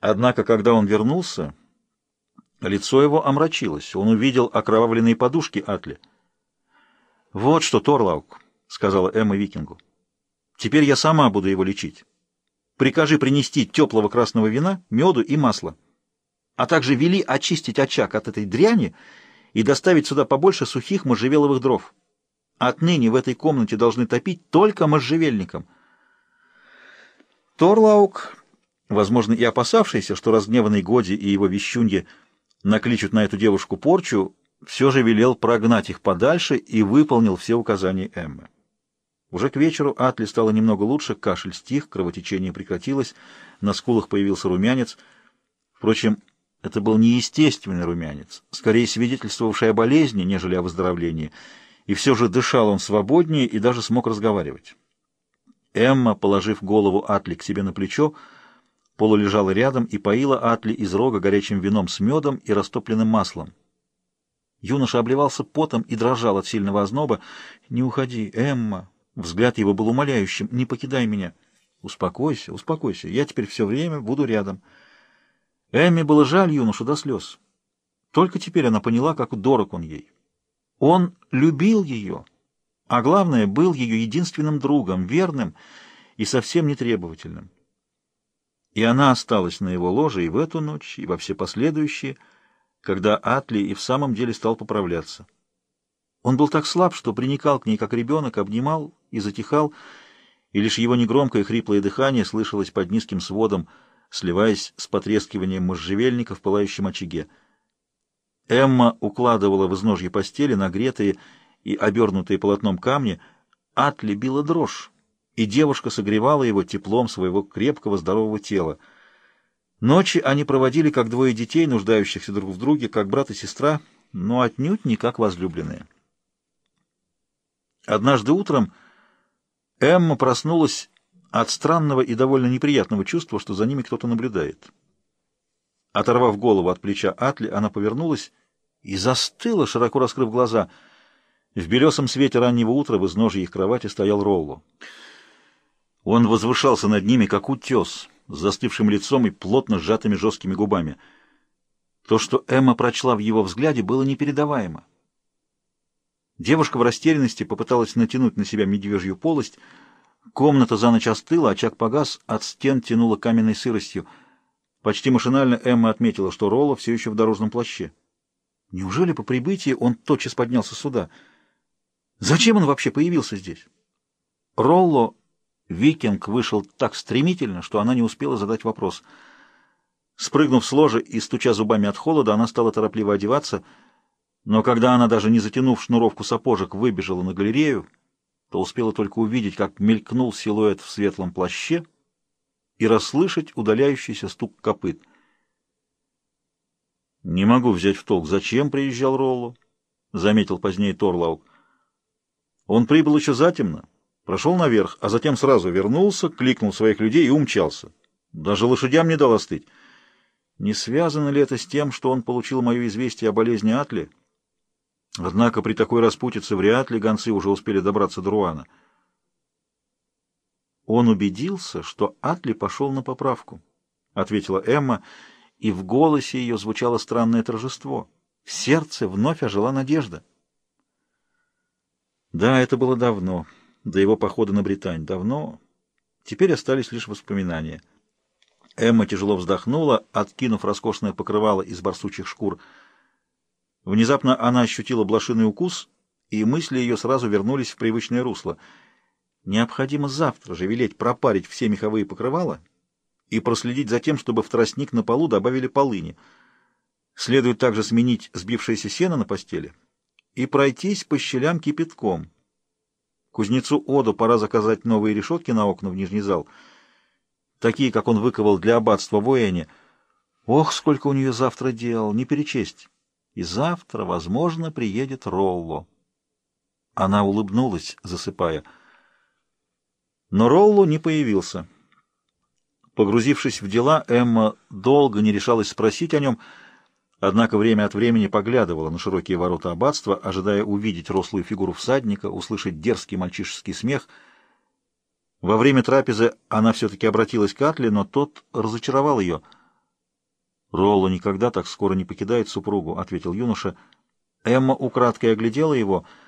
Однако, когда он вернулся, лицо его омрачилось. Он увидел окровавленные подушки Атли. «Вот что, Торлаук», — сказала Эмма Викингу, — «теперь я сама буду его лечить. Прикажи принести теплого красного вина, меду и масла, а также вели очистить очаг от этой дряни и доставить сюда побольше сухих можжевеловых дров. Отныне в этой комнате должны топить только можжевельником». Торлаук возможно, и опасавшийся, что разгневанный Годи и его вещуньи накличут на эту девушку порчу, все же велел прогнать их подальше и выполнил все указания Эммы. Уже к вечеру Атли стало немного лучше, кашель стих, кровотечение прекратилось, на скулах появился румянец. Впрочем, это был неестественный румянец, скорее свидетельствовавший о болезни, нежели о выздоровлении, и все же дышал он свободнее и даже смог разговаривать. Эмма, положив голову Атли к себе на плечо, Пола лежала рядом и поила Атли из рога горячим вином с медом и растопленным маслом. Юноша обливался потом и дрожал от сильного озноба. «Не уходи, Эмма!» Взгляд его был умоляющим. «Не покидай меня!» «Успокойся, успокойся. Я теперь все время буду рядом». Эмме было жаль юношу до слез. Только теперь она поняла, как дорог он ей. Он любил ее, а главное, был ее единственным другом, верным и совсем нетребовательным. И она осталась на его ложе и в эту ночь, и во все последующие, когда Атли и в самом деле стал поправляться. Он был так слаб, что приникал к ней, как ребенок, обнимал и затихал, и лишь его негромкое хриплое дыхание слышалось под низким сводом, сливаясь с потрескиванием можжевельника в пылающем очаге. Эмма укладывала в изножье постели нагретые и обернутые полотном камни. Атли била дрожь и девушка согревала его теплом своего крепкого здорового тела. Ночи они проводили как двое детей, нуждающихся друг в друге, как брат и сестра, но отнюдь не как возлюбленные. Однажды утром Эмма проснулась от странного и довольно неприятного чувства, что за ними кто-то наблюдает. Оторвав голову от плеча Атли, она повернулась и застыла, широко раскрыв глаза. В белесом свете раннего утра в изножье их кровати стоял Ролло. Он возвышался над ними, как утес, с застывшим лицом и плотно сжатыми жесткими губами. То, что Эмма прочла в его взгляде, было непередаваемо. Девушка в растерянности попыталась натянуть на себя медвежью полость. Комната за ночь остыла, очаг погас, от стен тянуло каменной сыростью. Почти машинально Эмма отметила, что Ролло все еще в дорожном плаще. Неужели по прибытии он тотчас поднялся сюда? Зачем он вообще появился здесь? Ролло Викинг вышел так стремительно, что она не успела задать вопрос. Спрыгнув с ложа и стуча зубами от холода, она стала торопливо одеваться, но когда она, даже не затянув шнуровку сапожек, выбежала на галерею, то успела только увидеть, как мелькнул силуэт в светлом плаще и расслышать удаляющийся стук копыт. «Не могу взять в толк, зачем приезжал Ролло?» — заметил позднее Торлаук. «Он прибыл еще затемно». Прошел наверх, а затем сразу вернулся, кликнул своих людей и умчался. Даже лошадям не дал остыть. Не связано ли это с тем, что он получил мое известие о болезни Атли? Однако при такой распутице вряд ли гонцы уже успели добраться до Руана. Он убедился, что Атли пошел на поправку, — ответила Эмма, и в голосе ее звучало странное торжество. В сердце вновь ожила надежда. Да, это было давно до его похода на Британь. Давно. Теперь остались лишь воспоминания. Эмма тяжело вздохнула, откинув роскошное покрывало из барсучьих шкур. Внезапно она ощутила блошиный укус, и мысли ее сразу вернулись в привычное русло. Необходимо завтра же велеть пропарить все меховые покрывала и проследить за тем, чтобы в тростник на полу добавили полыни. Следует также сменить сбившееся сено на постели и пройтись по щелям кипятком — Кузнецу Оду пора заказать новые решетки на окна в нижний зал, такие, как он выковал для аббатства в Уэне. Ох, сколько у нее завтра дел, не перечесть. И завтра, возможно, приедет Ролло. Она улыбнулась, засыпая. Но Ролло не появился. Погрузившись в дела, Эмма долго не решалась спросить о нем, Однако время от времени поглядывала на широкие ворота аббатства, ожидая увидеть рослую фигуру всадника, услышать дерзкий мальчишеский смех. Во время трапезы она все-таки обратилась к Атле, но тот разочаровал ее. Ролло никогда так скоро не покидает супругу, — ответил юноша. Эмма украдкой оглядела его —